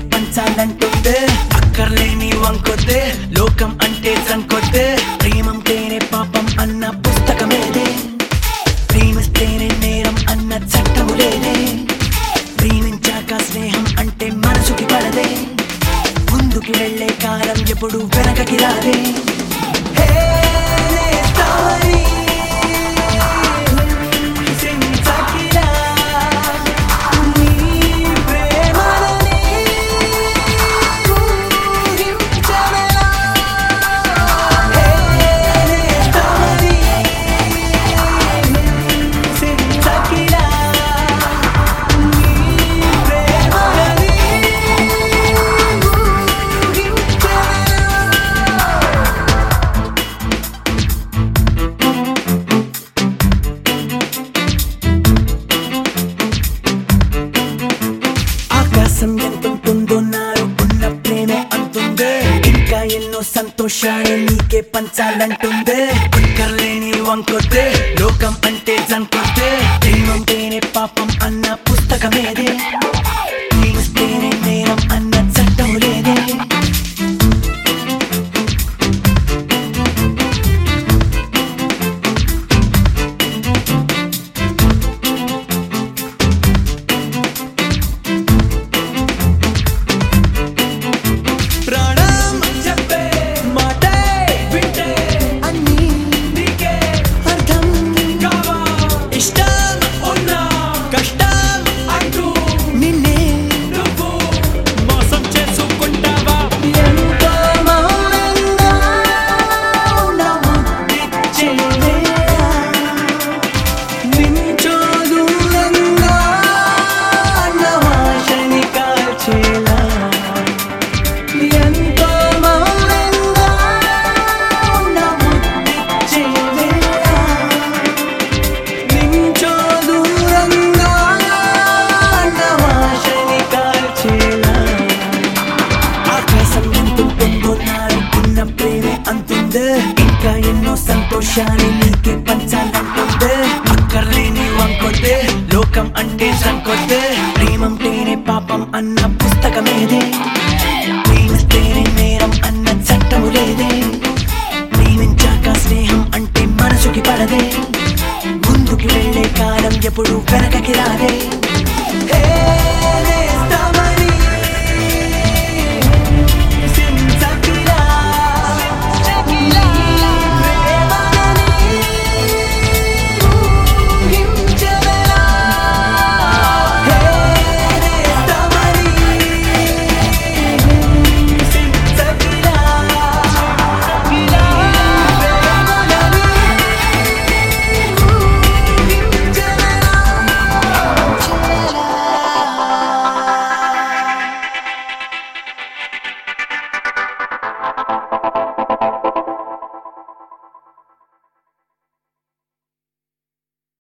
పంచాలంటుందే అక్కర్లేని వంకొద్దే. లోకం అంటే సంకొద్దే. ప్రేమంటేనే పాపం అన్న పుస్తకమేదే ప్రేమిస్తేనే నేరం అన్న చట్టము లేదే. ప్రేమించాక స్నేహం అంటే మనసుకి పడదే. ముందుకి వెళ్ళే కాలం ఎప్పుడు వెనకకి రాదే. హే, ఆకాశం ఎంతుంటుందో నాలో ఉన్న ప్రేమే అంటుందే ఇంకా ఎన్నో సంతోషాలు నీకే పంచాలంటుందే అక్కర్లేని వంకొద్దే లోకం అంటే జంకొద్దే ప్రేమంటేనే పాపం అన్న పుస్తకమేదే అంతుందే ఇంకా ఎన్నో సంతోషాలు నీకే పంచాలంటుందే అక్కర్లేని వంకొద్దే లోకం అంటే సంకొద్దే. ప్రేమంటేనే పాపం అన్న పుస్తకమేదే. ప్రేమిస్తేనే నేరం అన్న చట్టము లేదే. ప్రేమించాక స్నేహం అంటే మనసుకి పడదే. ముందుకి వెళ్ళే కాలం ఎప్పుడు వెనకకి రాదే.